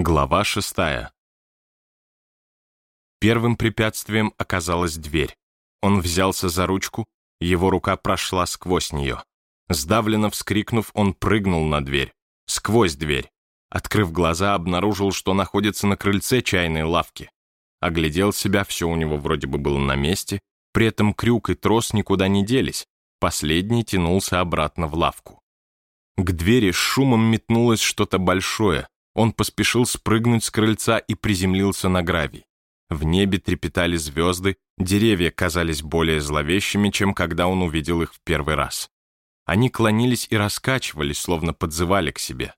Глава шестая. Первым препятствием оказалась дверь. Он взялся за ручку, его рука прошла сквозь нее. Сдавленно вскрикнув, он прыгнул на дверь. Сквозь дверь. Открыв глаза, обнаружил, что находится на крыльце чайной лавки. Оглядел себя, все у него вроде бы было на месте, при этом крюк и трос никуда не делись. Последний тянулся обратно в лавку. К двери с шумом метнулось что-то большое, он поспешил спрыгнуть с крыльца и приземлился на гравий. В небе трепетали звезды, деревья казались более зловещими, чем когда он увидел их в первый раз. Они клонились и раскачивались, словно подзывали к себе.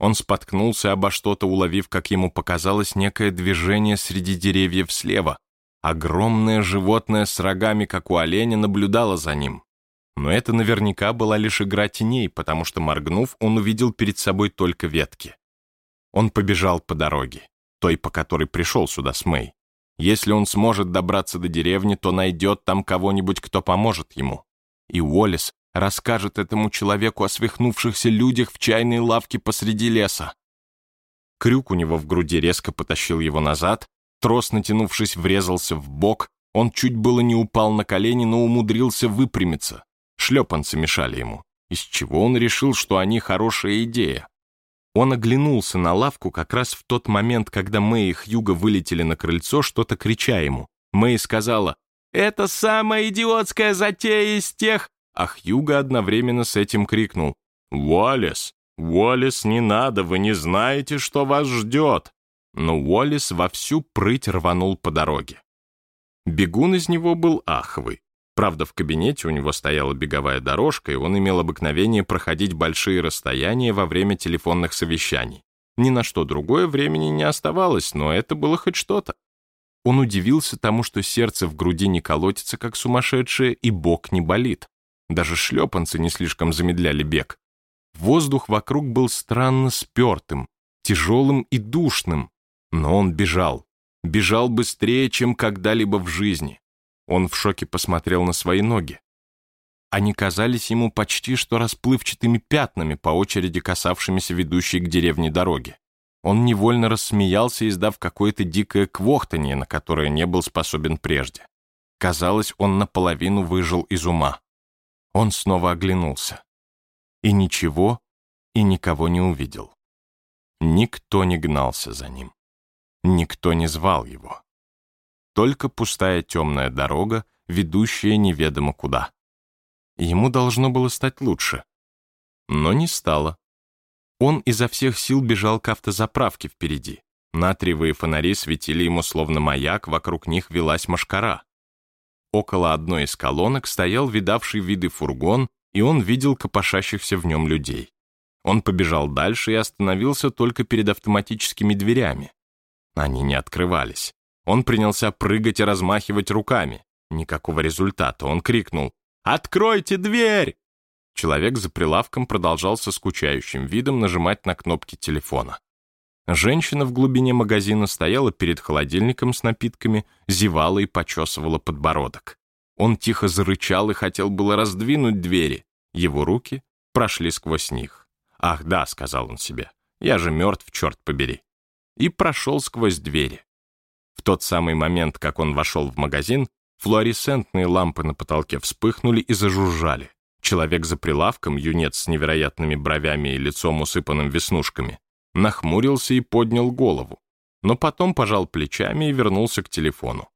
Он споткнулся обо что-то, уловив, как ему показалось, некое движение среди деревьев слева. Огромное животное с рогами, как у оленя, наблюдало за ним. Но это наверняка была лишь игра теней, потому что, моргнув, он увидел перед собой только ветки. Он побежал по дороге, той, по которой пришел сюда с Мэй. Если он сможет добраться до деревни, то найдет там кого-нибудь, кто поможет ему. И Уоллес расскажет этому человеку о свихнувшихся людях в чайной лавке посреди леса. Крюк у него в груди резко потащил его назад, трос, натянувшись, врезался в бок, он чуть было не упал на колени, но умудрился выпрямиться. Шлепанцы мешали ему, из чего он решил, что они хорошая идея. Он оглянулся на лавку как раз в тот момент, когда Мэй и Хьюго вылетели на крыльцо, что-то крича ему. Мэй сказала «Это самая идиотская затея из тех...» А Хьюго одновременно с этим крикнул «Уоллес! Уоллес, не надо, вы не знаете, что вас ждет!» Но Уоллес во всю прыть рванул по дороге. Бегун из него был ахвый. Правда, в кабинете у него стояла беговая дорожка, и он имел обыкновение проходить большие расстояния во время телефонных совещаний. Ни на что другое времени не оставалось, но это было хоть что-то. Он удивился тому, что сердце в груди не колотится, как сумасшедшее, и бок не болит. Даже шлепанцы не слишком замедляли бег. Воздух вокруг был странно спертым, тяжелым и душным, но он бежал. Бежал быстрее, чем когда-либо в жизни. Он в шоке посмотрел на свои ноги. Они казались ему почти что расплывчатыми пятнами, по очереди касавшимися ведущей к деревне дороги. Он невольно рассмеялся, издав какое-то дикое квохтанье, на которое не был способен прежде. Казалось, он наполовину выжил из ума. Он снова оглянулся. И ничего, и никого не увидел. Никто не гнался за ним. Никто не звал его только пустая темная дорога, ведущая неведомо куда. Ему должно было стать лучше. Но не стало. Он изо всех сил бежал к автозаправке впереди. Натриевые фонари светили ему словно маяк, вокруг них велась машкара. Около одной из колонок стоял видавший виды фургон, и он видел копошащихся в нем людей. Он побежал дальше и остановился только перед автоматическими дверями. Они не открывались. Он принялся прыгать и размахивать руками. Никакого результата. Он крикнул «Откройте дверь!» Человек за прилавком продолжал со скучающим видом нажимать на кнопки телефона. Женщина в глубине магазина стояла перед холодильником с напитками, зевала и почесывала подбородок. Он тихо зарычал и хотел было раздвинуть двери. Его руки прошли сквозь них. «Ах да», — сказал он себе, — «я же мертв, черт побери». И прошел сквозь двери. В тот самый момент, как он вошел в магазин, флуоресцентные лампы на потолке вспыхнули и зажужжали. Человек за прилавком, юнец с невероятными бровями и лицом усыпанным веснушками, нахмурился и поднял голову, но потом пожал плечами и вернулся к телефону.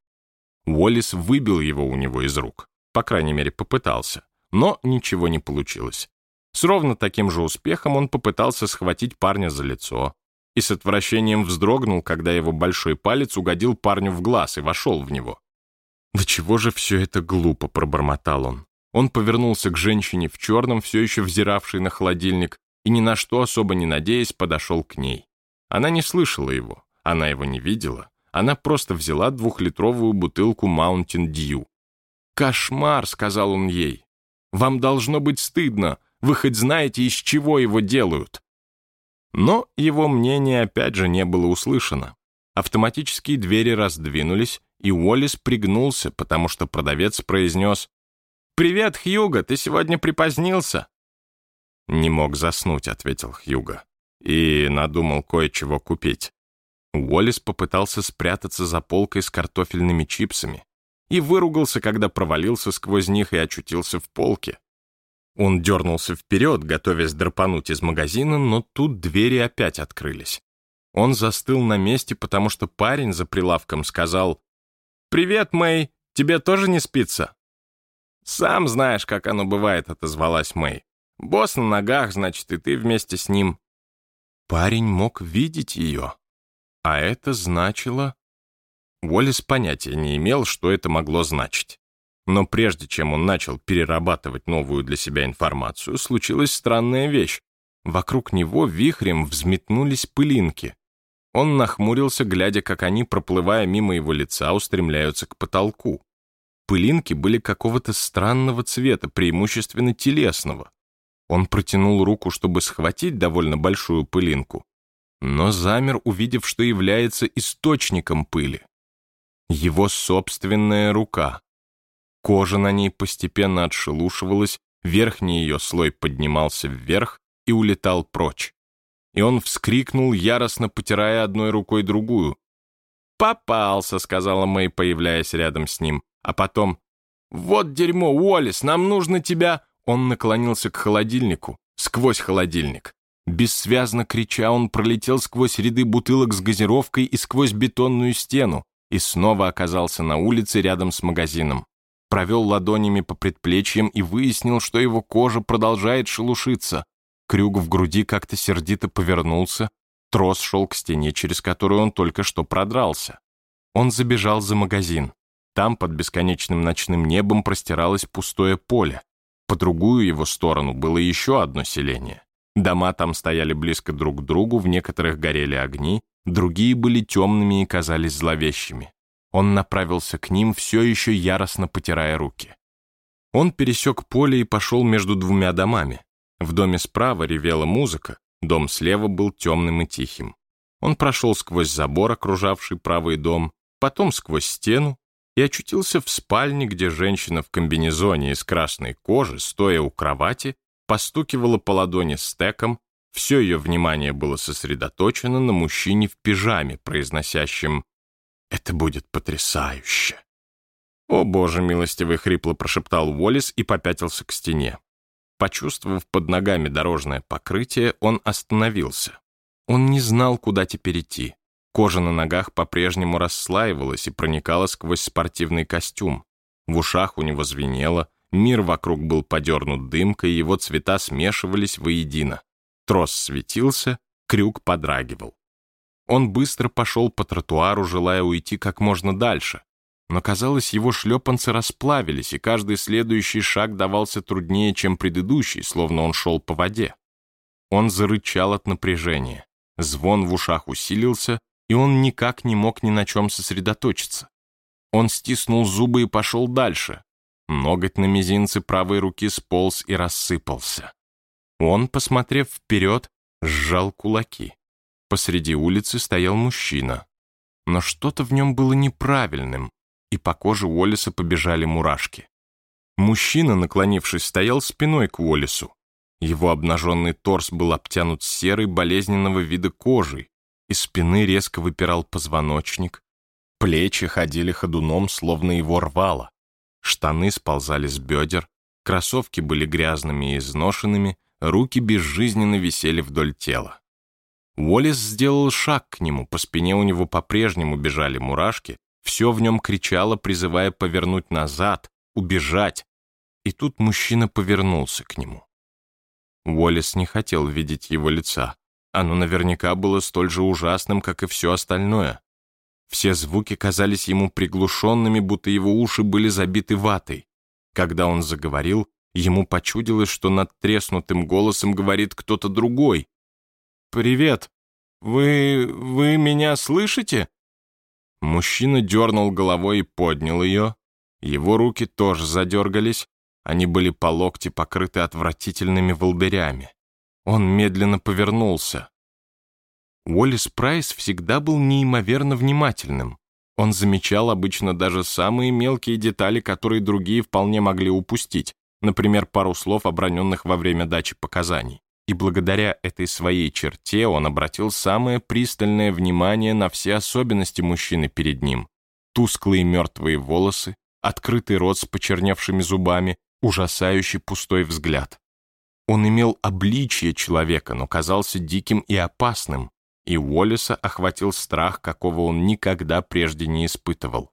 Уоллес выбил его у него из рук, по крайней мере, попытался, но ничего не получилось. С ровно таким же успехом он попытался схватить парня за лицо, и с отвращением вздрогнул, когда его большой палец угодил парню в глаз и вошел в него. «Да чего же все это глупо?» — пробормотал он. Он повернулся к женщине в черном, все еще взиравшей на холодильник, и ни на что особо не надеясь, подошел к ней. Она не слышала его, она его не видела, она просто взяла двухлитровую бутылку Mountain Dew. «Кошмар!» — сказал он ей. «Вам должно быть стыдно, вы хоть знаете, из чего его делают?» Но его мнение опять же не было услышано. Автоматические двери раздвинулись, и Уоллес пригнулся, потому что продавец произнес «Привет, Хьюго, ты сегодня припозднился?» «Не мог заснуть», — ответил Хьюго, «и надумал кое-чего купить. Уоллес попытался спрятаться за полкой с картофельными чипсами и выругался, когда провалился сквозь них и очутился в полке. Он дернулся вперед, готовясь драпануть из магазина, но тут двери опять открылись. Он застыл на месте, потому что парень за прилавком сказал «Привет, Мэй, тебе тоже не спится?» «Сам знаешь, как оно бывает», — отозвалась Мэй. «Босс на ногах, значит, и ты вместе с ним». Парень мог видеть ее. А это значило... Уоллес понятия не имел, что это могло значить. Но прежде чем он начал перерабатывать новую для себя информацию, случилась странная вещь. Вокруг него вихрем взметнулись пылинки. Он нахмурился, глядя, как они, проплывая мимо его лица, устремляются к потолку. Пылинки были какого-то странного цвета, преимущественно телесного. Он протянул руку, чтобы схватить довольно большую пылинку, но замер, увидев, что является источником пыли. Его собственная рука. Кожа на ней постепенно отшелушивалась, верхний ее слой поднимался вверх и улетал прочь. И он вскрикнул, яростно потирая одной рукой другую. «Попался», — сказала Мэй, появляясь рядом с ним. А потом «Вот дерьмо, Уоллес, нам нужно тебя...» Он наклонился к холодильнику, сквозь холодильник. Бессвязно крича, он пролетел сквозь ряды бутылок с газировкой и сквозь бетонную стену и снова оказался на улице рядом с магазином. Провел ладонями по предплечьям и выяснил, что его кожа продолжает шелушиться. Крюк в груди как-то сердито повернулся, трос шел к стене, через которую он только что продрался. Он забежал за магазин. Там под бесконечным ночным небом простиралось пустое поле. По другую его сторону было еще одно селение. Дома там стояли близко друг к другу, в некоторых горели огни, другие были темными и казались зловещими. Он направился к ним, все еще яростно потирая руки. Он пересек поле и пошел между двумя домами. В доме справа ревела музыка, дом слева был темным и тихим. Он прошел сквозь забор, окружавший правый дом, потом сквозь стену и очутился в спальне, где женщина в комбинезоне из красной кожи, стоя у кровати, постукивала по ладони стеком, все ее внимание было сосредоточено на мужчине в пижаме, произносящем «Это будет потрясающе». «О, боже милостивый!» — хрипло прошептал Уоллес и попятился к стене. Почувствовав под ногами дорожное покрытие, он остановился. Он не знал, куда теперь идти. Кожа на ногах по-прежнему расслаивалась и проникала сквозь спортивный костюм. В ушах у него звенело, мир вокруг был подернут дымкой, его цвета смешивались воедино. Трос светился, крюк подрагивал. Он быстро пошел по тротуару, желая уйти как можно дальше. Но, казалось, его шлепанцы расплавились, и каждый следующий шаг давался труднее, чем предыдущий, словно он шел по воде. Он зарычал от напряжения. Звон в ушах усилился, и он никак не мог ни на чем сосредоточиться. Он стиснул зубы и пошел дальше. Ноготь на мизинце правой руки сполз и рассыпался. Он, посмотрев вперед, сжал кулаки. Посреди улицы стоял мужчина. Но что-то в нем было неправильным, и по коже Уоллеса побежали мурашки. Мужчина, наклонившись, стоял спиной к Уоллесу. Его обнаженный торс был обтянут серой болезненного вида кожей, из спины резко выпирал позвоночник, плечи ходили ходуном, словно его рвало, штаны сползали с бедер, кроссовки были грязными и изношенными, руки безжизненно висели вдоль тела. Уоллес сделал шаг к нему, по спине у него по-прежнему бежали мурашки, все в нем кричало, призывая повернуть назад, убежать. И тут мужчина повернулся к нему. Уоллес не хотел видеть его лица. Оно наверняка было столь же ужасным, как и все остальное. Все звуки казались ему приглушенными, будто его уши были забиты ватой. Когда он заговорил, ему почудилось, что над треснутым голосом говорит кто-то другой. «Привет! Вы... вы меня слышите?» Мужчина дернул головой и поднял ее. Его руки тоже задергались. Они были по локти покрыты отвратительными волдырями. Он медленно повернулся. Уоллес Прайс всегда был неимоверно внимательным. Он замечал обычно даже самые мелкие детали, которые другие вполне могли упустить, например, пару слов, оброненных во время дачи показаний. И благодаря этой своей черте он обратил самое пристальное внимание на все особенности мужчины перед ним. Тусклые мертвые волосы, открытый рот с почерневшими зубами, ужасающий пустой взгляд. Он имел обличие человека, но казался диким и опасным, и Уоллеса охватил страх, какого он никогда прежде не испытывал.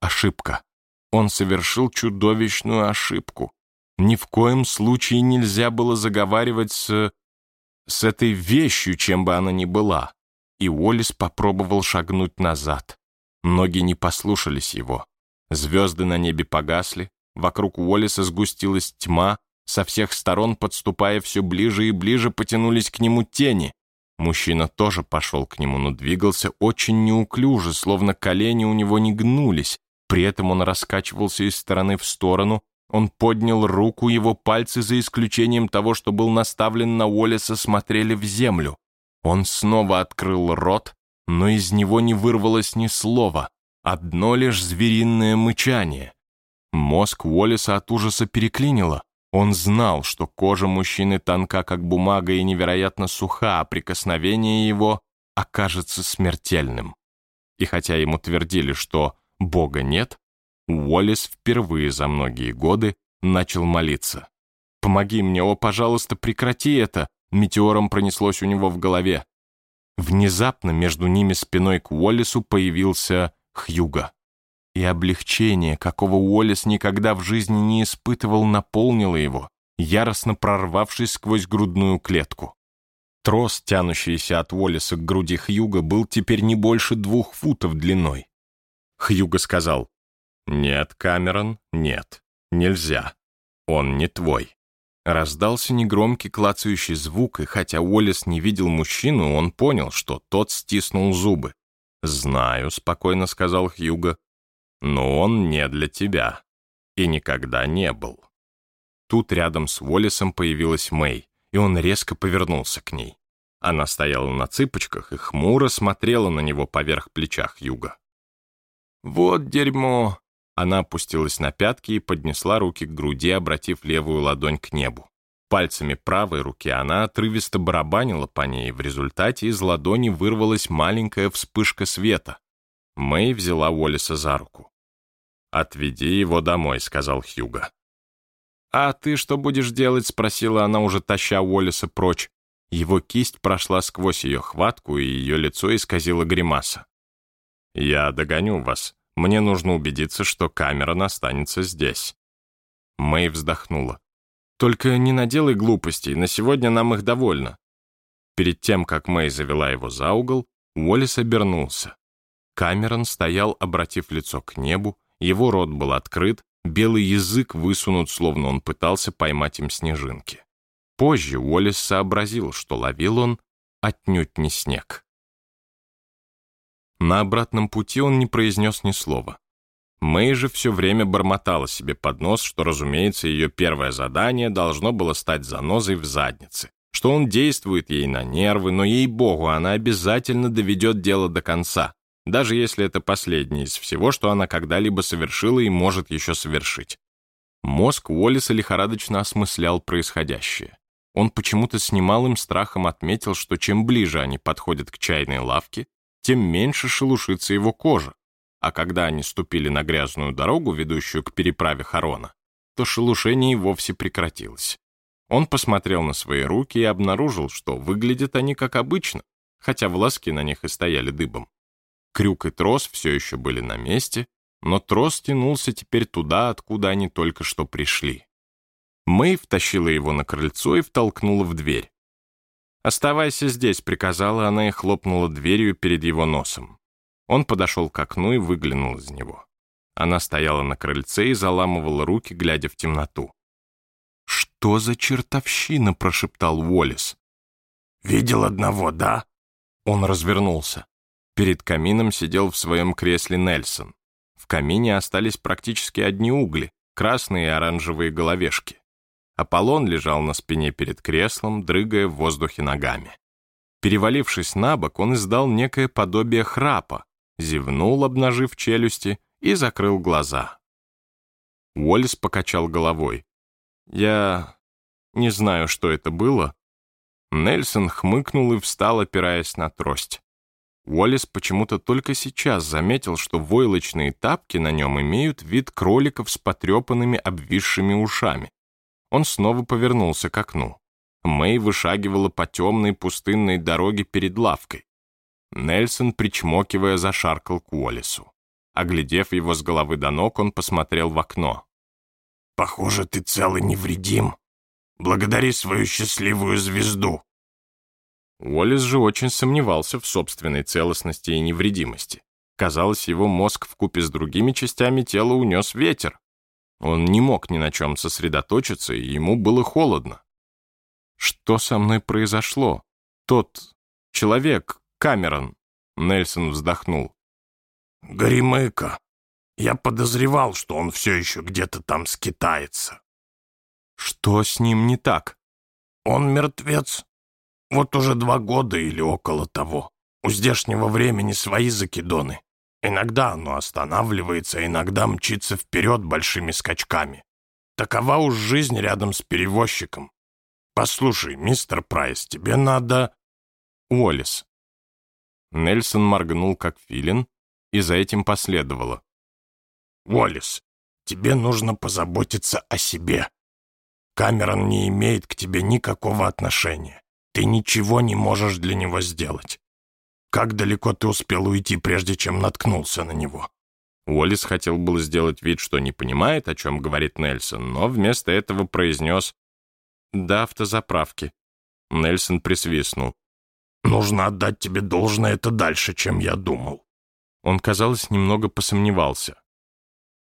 Ошибка. Он совершил чудовищную ошибку. Ни в коем случае нельзя было заговаривать с... с этой вещью, чем бы она ни была. И Уоллес попробовал шагнуть назад. Ноги не послушались его. Звезды на небе погасли, вокруг Уоллеса сгустилась тьма, со всех сторон, подступая все ближе и ближе, потянулись к нему тени. Мужчина тоже пошел к нему, но двигался очень неуклюже, словно колени у него не гнулись. При этом он раскачивался из стороны в сторону, он поднял руку, его пальцы, за исключением того, что был наставлен на Уоллеса, смотрели в землю. Он снова открыл рот, но из него не вырвалось ни слова, одно лишь звериное мычание. Мозг Уоллеса от ужаса переклинило. Он знал, что кожа мужчины тонка, как бумага, и невероятно суха, а прикосновение его окажется смертельным. И хотя ему твердили, что Бога нет, Уоллес впервые за многие годы начал молиться. «Помоги мне, о, пожалуйста, прекрати это!» Метеором пронеслось у него в голове. Внезапно между ними спиной к Уоллесу появился Хьюга. И облегчение, какого Уоллес никогда в жизни не испытывал, наполнило его, яростно прорвавшись сквозь грудную клетку. Трос, тянущийся от Уоллеса к груди Хьюга, был теперь не больше двух футов длиной. Хьюго сказал, «Нет, Камерон, нет, нельзя. Он не твой». Раздался негромкий клацающий звук, и хотя Уоллес не видел мужчину, он понял, что тот стиснул зубы. «Знаю», — спокойно сказал Хьюго, — «но он не для тебя. И никогда не был». Тут рядом с Уоллесом появилась Мэй, и он резко повернулся к ней. Она стояла на цыпочках и хмуро смотрела на него поверх плеча Хьюга. «Вот дерьмо!» Она опустилась на пятки и поднесла руки к груди, обратив левую ладонь к небу. Пальцами правой руки она отрывисто барабанила по ней, в результате из ладони вырвалась маленькая вспышка света. Мэй взяла Уоллеса за руку. «Отведи его домой», — сказал Хьюга. «А ты что будешь делать?» — спросила она, уже таща Уоллеса прочь. Его кисть прошла сквозь ее хватку, и ее лицо исказило гримаса. «Я догоню вас. Мне нужно убедиться, что камера останется здесь». Мэй вздохнула. «Только не наделай глупостей, на сегодня нам их довольно». Перед тем, как Мэй завела его за угол, Уоллес обернулся. Камерон стоял, обратив лицо к небу, его рот был открыт, белый язык высунут, словно он пытался поймать им снежинки. Позже Уоллес сообразил, что ловил он отнюдь не снег. На обратном пути он не произнес ни слова. Мэй же все время бормотала себе под нос, что, разумеется, ее первое задание должно было стать занозой в заднице, что он действует ей на нервы, но, ей-богу, она обязательно доведет дело до конца, даже если это последнее из всего, что она когда-либо совершила и может еще совершить. Мозг Уоллеса лихорадочно осмыслял происходящее. Он почему-то с немалым страхом отметил, что чем ближе они подходят к чайной лавке, тем меньше шелушится его кожа. А когда они ступили на грязную дорогу, ведущую к переправе Харона, то шелушение и вовсе прекратилось. Он посмотрел на свои руки и обнаружил, что выглядят они как обычно, хотя волоски на них и стояли дыбом. Крюк и трос все еще были на месте, но трос тянулся теперь туда, откуда они только что пришли. Мэй втащила его на крыльцо и втолкнула в дверь. «Оставайся здесь», — приказала она и хлопнула дверью перед его носом. Он подошел к окну и выглянул из него. Она стояла на крыльце и заламывала руки, глядя в темноту. «Что за чертовщина?» — прошептал Уоллес. «Видел одного, да?» Он развернулся. Перед камином сидел в своем кресле Нельсон. В камине остались практически одни угли, красные и оранжевые головешки. Аполлон лежал на спине перед креслом, дрыгая в воздухе ногами. Перевалившись на бок, он издал некое подобие храпа, зевнул, обнажив челюсти, и закрыл глаза. Уоллес покачал головой. «Я не знаю, что это было, Нельсон хмыкнул и встал, опираясь на трость. Уоллес почему-то только сейчас заметил, что войлочные тапки на нем имеют вид кроликов с потрепанными обвисшими ушами. Он снова повернулся к окну. Мэй вышагивала по темной пустынной дороге перед лавкой. Нельсон, причмокивая, зашаркал к Уоллесу. Оглядев его с головы до ног, он посмотрел в окно. «Похоже, ты цел и невредим. Благодари свою счастливую звезду». Уоллес же очень сомневался в собственной целостности и невредимости. Казалось, его мозг вкупе с другими частями тела унес ветер. Он не мог ни на чем сосредоточиться, и ему было холодно. Что со мной произошло? Тот человек, Камерон, Нельсон вздохнул. Горемыка. Я подозревал, что он все еще где-то там скитается. Что с ним не так? Он мертвец. Вот уже два года или около того. У здешнего времени свои закидоны. Иногда оно останавливается, иногда мчится вперед большими скачками. Такова уж жизнь рядом с перевозчиком. Послушай, мистер Прайс, тебе надо... Уоллес. Нельсон моргнул, как филин, и за этим последовало. Уоллес, тебе нужно позаботиться о себе. Камерон не имеет к тебе никакого отношения. Ты ничего не можешь для него сделать. Как далеко ты успел уйти, прежде чем наткнулся на него?» Уоллес хотел было сделать вид, что не понимает, о чем говорит Нельсон, но вместо этого произнес «До автозаправки». Нельсон присвистнул. «Нужно отдать тебе должное, это дальше, чем я думал». Он, казалось, немного посомневался.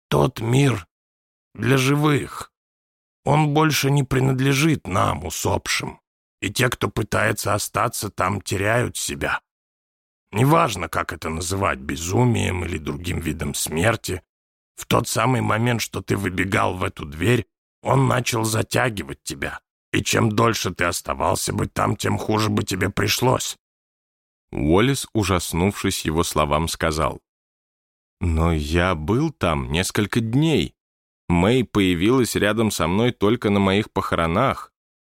«Тот мир для живых. Он больше не принадлежит нам, усопшим и те, кто пытается остаться там, теряют себя. Неважно, как это называть, безумием или другим видом смерти, в тот самый момент, что ты выбегал в эту дверь, он начал затягивать тебя, и чем дольше ты оставался бы там, тем хуже бы тебе пришлось. Уоллес, ужаснувшись его словам, сказал, «Но я был там несколько дней. Мэй появилась рядом со мной только на моих похоронах.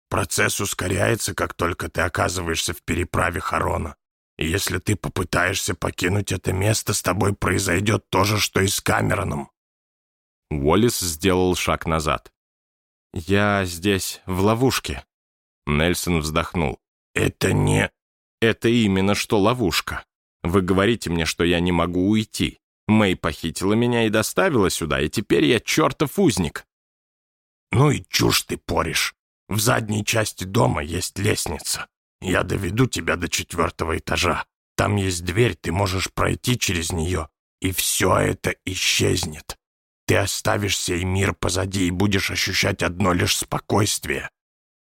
Процесс ускоряется, как только ты оказываешься в переправе Харона. И если ты попытаешься покинуть это место, с тобой произойдет то же, что и с Камероном». Уоллес сделал шаг назад. «Я здесь, в ловушке». Нельсон вздохнул. «Это не...» «Это именно что ловушка. Вы говорите мне, что я не могу уйти. Мэй похитила меня и доставила сюда, и теперь я чертов узник». «Ну и чушь ты поришь. В задней части дома есть лестница. Я доведу тебя до четвертого этажа. Там есть дверь, ты можешь пройти через нее, и все это исчезнет. Ты оставишь сей мир позади и будешь ощущать одно лишь спокойствие».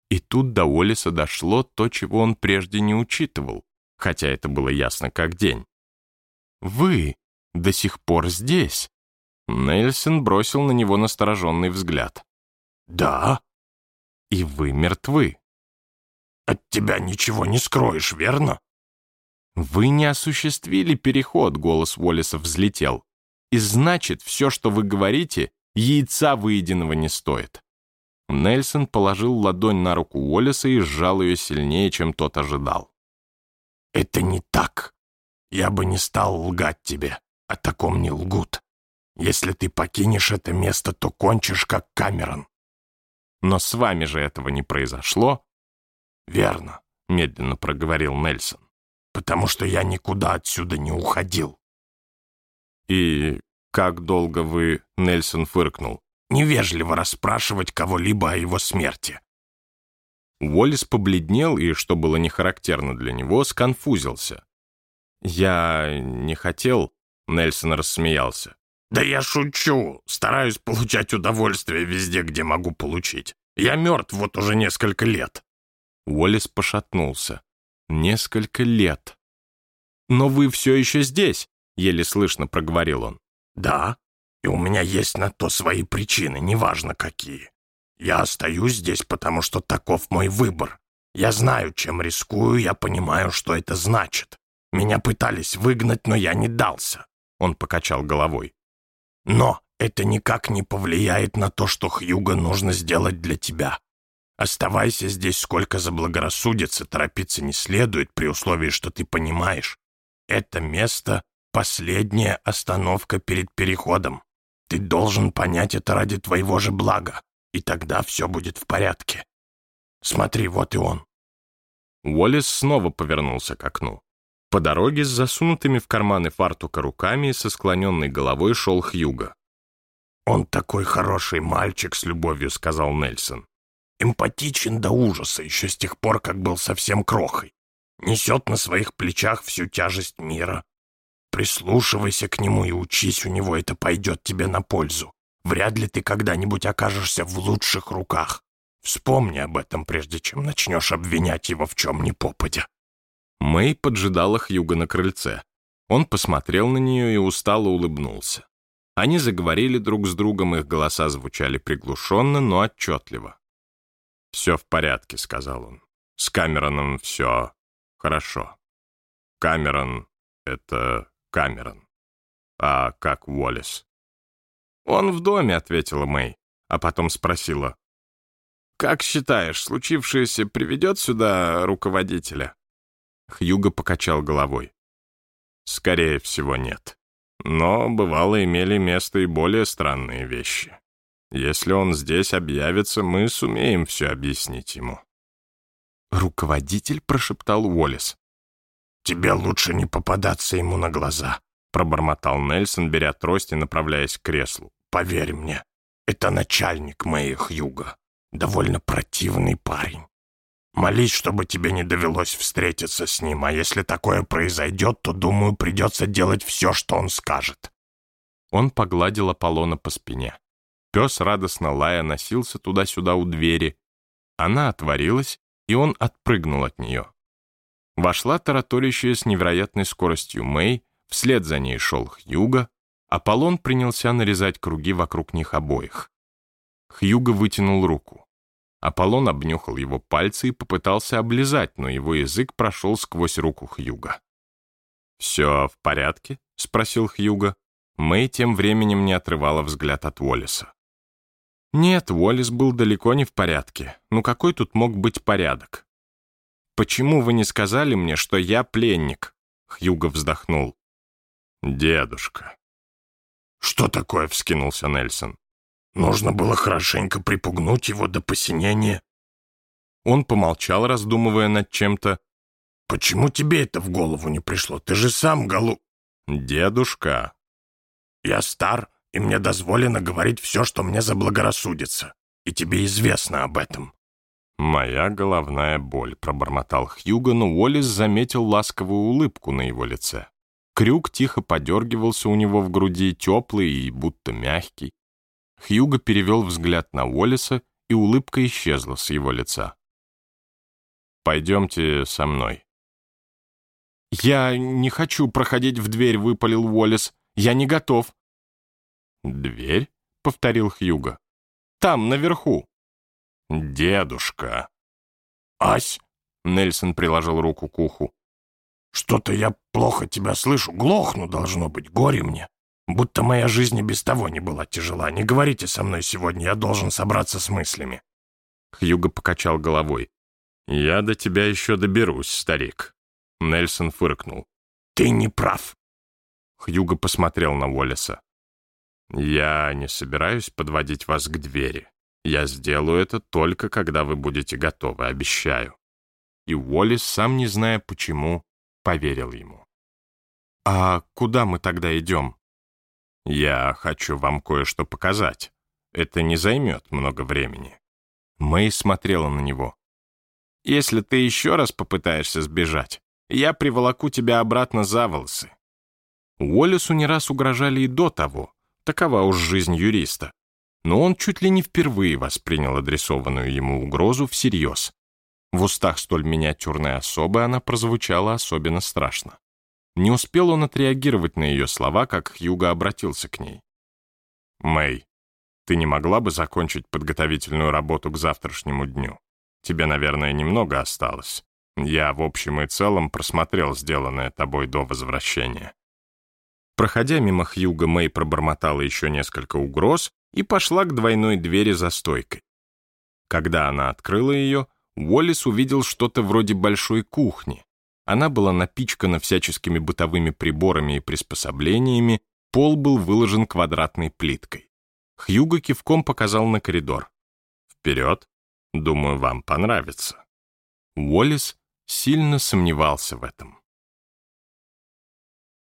И тут до Олиса дошло то, чего он прежде не учитывал, хотя это было ясно как день. «Вы до сих пор здесь?» Нельсон бросил на него настороженный взгляд. «Да», и вы мертвы. От тебя ничего не скроешь, верно? Вы не осуществили переход, голос Уоллеса взлетел. И значит, все, что вы говорите, яйца выеденного не стоит. Нельсон положил ладонь на руку Уоллеса и сжал ее сильнее, чем тот ожидал. «Это не так. Я бы не стал лгать тебе. О таком не лгут. Если ты покинешь это место, то кончишь, как Камерон. Но с вами же этого не произошло. Верно, медленно проговорил Нельсон. Потому что я никуда отсюда не уходил. И как долго вы, Нельсон фыркнул, невежливо расспрашивать кого-либо о его смерти. Уоллес побледнел и, что было не характерно для него, сконфузился. «Я не хотел», — Нельсон рассмеялся. «Да я шучу. Стараюсь получать удовольствие везде, где могу получить. Я мертв вот уже несколько лет». Уоллес пошатнулся. «Несколько лет». «Но вы все еще здесь», — еле слышно проговорил он. «Да, и у меня есть на то свои причины, неважно какие. Я остаюсь здесь, потому что таков мой выбор. Я знаю, чем рискую, я понимаю, что это значит. Меня пытались выгнать, но я не дался». Он покачал головой. Но это никак не повлияет на то, что Хьюга нужно сделать для тебя. Оставайся здесь сколько заблагорассудится, торопиться не следует, при условии, что ты понимаешь. Это место — последняя остановка перед переходом. Ты должен понять это ради твоего же блага, и тогда все будет в порядке. Смотри, вот и он». Уоллес снова повернулся к окну. По дороге с засунутыми в карманы фартука руками и со склоненной головой шел Хьюга. «Он такой хороший мальчик с любовью», — сказал Нельсон. «Эмпатичен до ужаса еще с тех пор, как был совсем крохой. Несет на своих плечах всю тяжесть мира. Прислушивайся к нему и учись у него, это пойдет тебе на пользу. Вряд ли ты когда-нибудь окажешься в лучших руках. Вспомни об этом, прежде чем начнешь обвинять его в чем ни попадя». Мэй поджидала Хьюга на крыльце. Он посмотрел на нее и устало улыбнулся. Они заговорили друг с другом, их голоса звучали приглушенно, но отчетливо. «Все в порядке», — сказал он. «С Камероном все хорошо. Камерон — это Камерон. А как Уоллес?» «Он в доме», — ответила Мэй, а потом спросила. «Как считаешь, случившееся приведет сюда руководителя?» Хьюго покачал головой. «Скорее всего, нет». Но, бывало, имели место и более странные вещи. Если он здесь объявится, мы сумеем все объяснить ему». «Руководитель?» — прошептал Уоллес. «Тебе лучше не попадаться ему на глаза», — пробормотал Нельсон, беря трость и направляясь к креслу. «Поверь мне, это начальник Мэя Хьюга. Довольно противный парень. Молись, чтобы тебе не довелось встретиться с ним, а если такое произойдет, то, думаю, придется делать все, что он скажет». Он погладил Аполлона по спине. Пес, радостно лая, носился туда-сюда у двери. Она отворилась, и он отпрыгнул от нее. Вошла тараторящая с невероятной скоростью Мэй, вслед за ней шел Хьюга, Аполлон принялся нарезать круги вокруг них обоих. Хьюга вытянул руку. Аполлон обнюхал его пальцы и попытался облизать, но его язык прошел сквозь руку Хьюга. «Все в порядке?» — спросил Хьюга. Мэй тем временем не отрывала взгляд от Уоллеса. Нет, Уоллес был далеко не в порядке. Ну какой тут мог быть порядок? «Почему вы не сказали мне, что я пленник?» Хьюго вздохнул. «Дедушка». «Что такое?» — вскинулся Нельсон. Нужно было хорошенько припугнуть его до посинения. Он помолчал, раздумывая над чем-то. «Почему тебе это в голову не пришло? Ты же сам голу...» «Дедушка». «Я стар, и мне дозволено говорить все, что мне заблагорассудится. И тебе известно об этом». «Моя головная боль», — пробормотал Хьюго, но Уоллес заметил ласковую улыбку на его лице. Крюк тихо подергивался у него в груди, теплый и будто мягкий. Хьюго перевел взгляд на Уоллеса, и улыбка исчезла с его лица. «Пойдемте со мной». «Я не хочу проходить в дверь», — выпалил Уоллес. «Я не готов». «Дверь?» — повторил Хьюго. «Там, наверху». «Дедушка». «Ась!» — Нельсон приложил руку к уху. «Что-то я плохо тебя слышу. Глохну, должно быть. Горе мне». Будто моя жизнь и без того не была тяжела. Не говорите со мной сегодня, я должен собраться с мыслями». Хьюго покачал головой. «Я до тебя еще доберусь, старик». Нельсон фыркнул. «Ты не прав». Хьюго посмотрел на Уоллеса. «Я не собираюсь подводить вас к двери. Я сделаю это только, когда вы будете готовы, обещаю». И Уоллес, сам не зная почему, поверил ему. «А куда мы тогда идем?» «Я хочу вам кое-что показать. Это не займет много времени». Мэй смотрела на него. «Если ты еще раз попытаешься сбежать, я приволоку тебя обратно за волосы». Уоллесу не раз угрожали и до того, такова уж жизнь юриста. Но он чуть ли не впервые воспринял адресованную ему угрозу всерьез. В устах столь миниатюрной особы она прозвучала особенно страшно. Не успел он отреагировать на ее слова, как Хьюго обратился к ней. «Мэй, ты не могла бы закончить подготовительную работу к завтрашнему дню? Тебе, наверное, немного осталось. Я в общем и целом просмотрел сделанное тобой до возвращения». Проходя мимо Хьюга, Мэй пробормотала еще несколько угроз и пошла к двойной двери за стойкой. Когда она открыла ее, Уоллес увидел что-то вроде большой кухни. Она была напичкана всяческими бытовыми приборами и приспособлениями, пол был выложен квадратной плиткой. Хьюго кивком показал на коридор. «Вперед! Думаю, вам понравится». Уоллес сильно сомневался в этом.